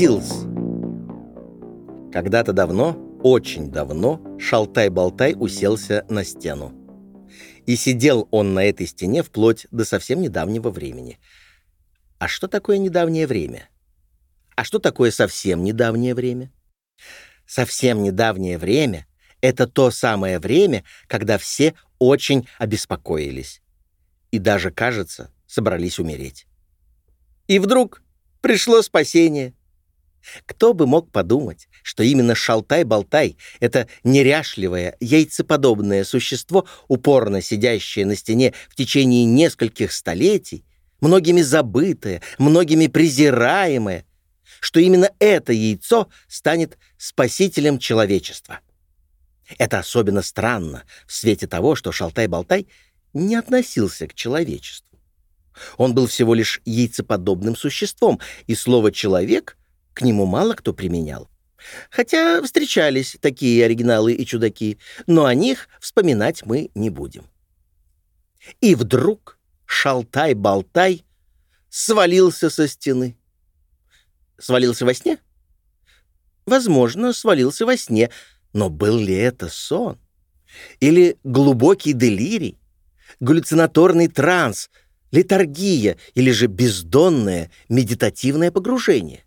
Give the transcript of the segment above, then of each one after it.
Зилс. Когда-то давно, очень давно, Шалтай-Болтай уселся на стену. И сидел он на этой стене вплоть до совсем недавнего времени. А что такое недавнее время? А что такое совсем недавнее время? Совсем недавнее время — это то самое время, когда все очень обеспокоились. И даже, кажется, собрались умереть. И вдруг пришло спасение. Кто бы мог подумать, что именно шалтай-болтай — это неряшливое, яйцеподобное существо, упорно сидящее на стене в течение нескольких столетий, многими забытое, многими презираемое, что именно это яйцо станет спасителем человечества. Это особенно странно в свете того, что Шалтай-Болтай не относился к человечеству. Он был всего лишь яйцеподобным существом, и слово «человек» к нему мало кто применял. Хотя встречались такие оригиналы и чудаки, но о них вспоминать мы не будем. И вдруг Шалтай-Болтай свалился со стены. Свалился во сне? Возможно, свалился во сне, но был ли это сон? Или глубокий делирий? Галлюцинаторный транс, литургия или же бездонное медитативное погружение?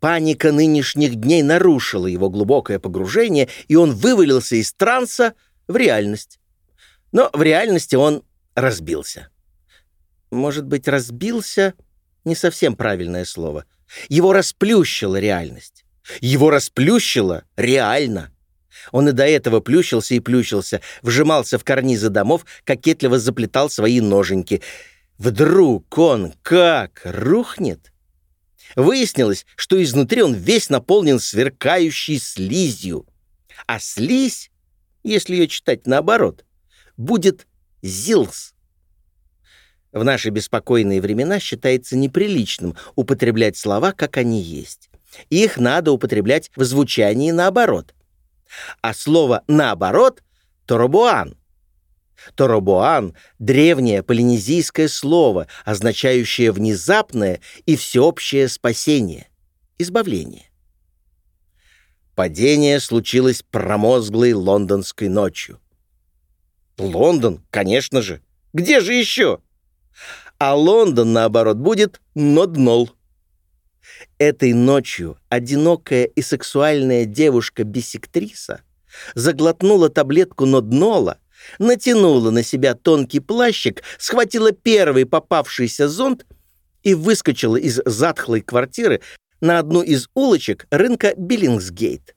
Паника нынешних дней нарушила его глубокое погружение, и он вывалился из транса в реальность. Но в реальности он разбился. Может быть, разбился — не совсем правильное слово — его расплющила реальность. Его расплющило реально. Он и до этого плющился и плющился, вжимался в карнизы домов, кокетливо заплетал свои ноженьки. Вдруг он как рухнет? Выяснилось, что изнутри он весь наполнен сверкающей слизью. А слизь, если ее читать наоборот, будет зилс. В наши беспокойные времена считается неприличным употреблять слова, как они есть. Их надо употреблять в звучании наоборот. А слово «наоборот» — «торобуан». Торобуан — древнее полинезийское слово, означающее внезапное и всеобщее спасение, избавление. Падение случилось промозглой лондонской ночью. Лондон, конечно же. Где же еще? а Лондон, наоборот, будет ноднол. Этой ночью одинокая и сексуальная девушка-бисектриса заглотнула таблетку ноднола, натянула на себя тонкий плащик, схватила первый попавшийся зонт и выскочила из затхлой квартиры на одну из улочек рынка Биллингсгейт.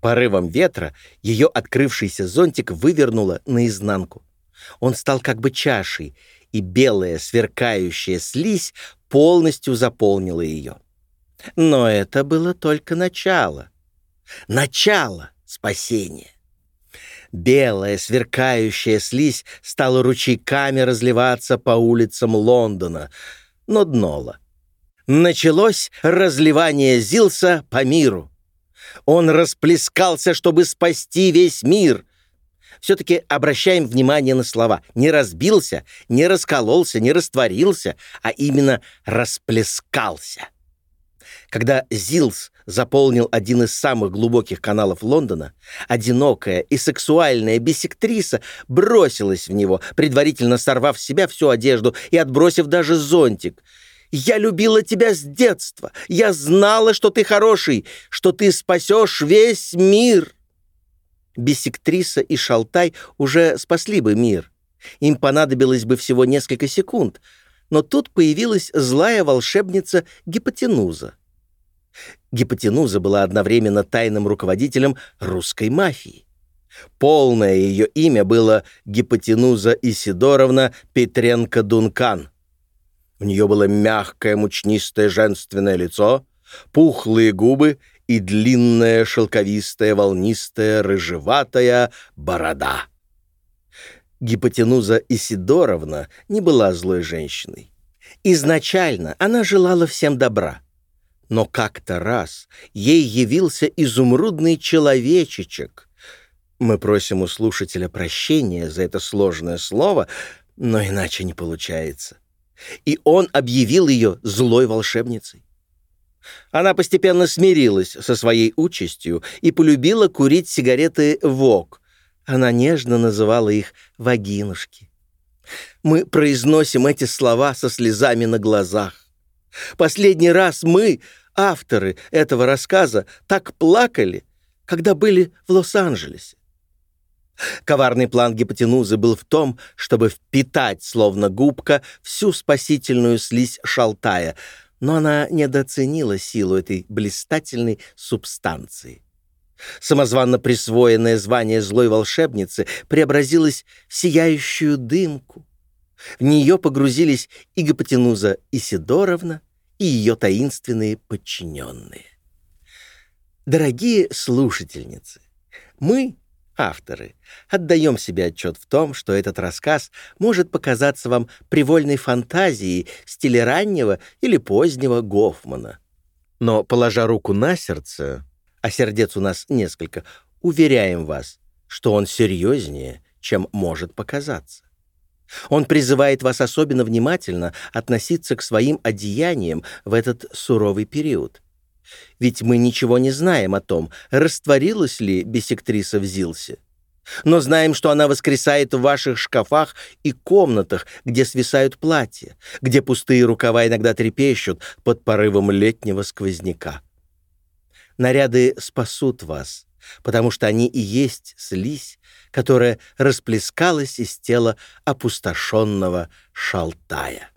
Порывом ветра ее открывшийся зонтик вывернуло наизнанку. Он стал как бы чашей, и белая сверкающая слизь полностью заполнила ее. Но это было только начало. Начало спасения. Белая сверкающая слизь стала ручейками разливаться по улицам Лондона, но днола. Началось разливание Зилса по миру. Он расплескался, чтобы спасти весь мир — все-таки обращаем внимание на слова. Не разбился, не раскололся, не растворился, а именно расплескался. Когда Зилс заполнил один из самых глубоких каналов Лондона, одинокая и сексуальная бисектриса бросилась в него, предварительно сорвав с себя всю одежду и отбросив даже зонтик. «Я любила тебя с детства. Я знала, что ты хороший, что ты спасешь весь мир». Бисектриса и Шалтай уже спасли бы мир. Им понадобилось бы всего несколько секунд, но тут появилась злая волшебница Гипотенуза. Гипотенуза была одновременно тайным руководителем русской мафии. Полное ее имя было Гипотенуза Исидоровна Петренко-Дункан. У нее было мягкое мучнистое женственное лицо, пухлые губы и длинная шелковистая волнистая рыжеватая борода. Гипотенуза Исидоровна не была злой женщиной. Изначально она желала всем добра. Но как-то раз ей явился изумрудный человечечек. Мы просим у слушателя прощения за это сложное слово, но иначе не получается. И он объявил ее злой волшебницей. Она постепенно смирилась со своей участью и полюбила курить сигареты «Вок». Она нежно называла их «вагинушки». Мы произносим эти слова со слезами на глазах. Последний раз мы, авторы этого рассказа, так плакали, когда были в Лос-Анджелесе. Коварный план гипотенузы был в том, чтобы впитать, словно губка, всю спасительную слизь шалтая, но она недооценила силу этой блистательной субстанции. Самозванно присвоенное звание злой волшебницы преобразилось в сияющую дымку. В нее погрузились и гипотенуза Исидоровна, и ее таинственные подчиненные. Дорогие слушательницы, мы, авторы, отдаем себе отчет в том, что этот рассказ может показаться вам привольной фантазией стиля раннего или позднего Гофмана. Но, положа руку на сердце, а сердец у нас несколько, уверяем вас, что он серьезнее, чем может показаться. Он призывает вас особенно внимательно относиться к своим одеяниям в этот суровый период. Ведь мы ничего не знаем о том, растворилась ли бисектриса в Зилсе. Но знаем, что она воскресает в ваших шкафах и комнатах, где свисают платья, где пустые рукава иногда трепещут под порывом летнего сквозняка. Наряды спасут вас, потому что они и есть слизь, которая расплескалась из тела опустошенного шалтая.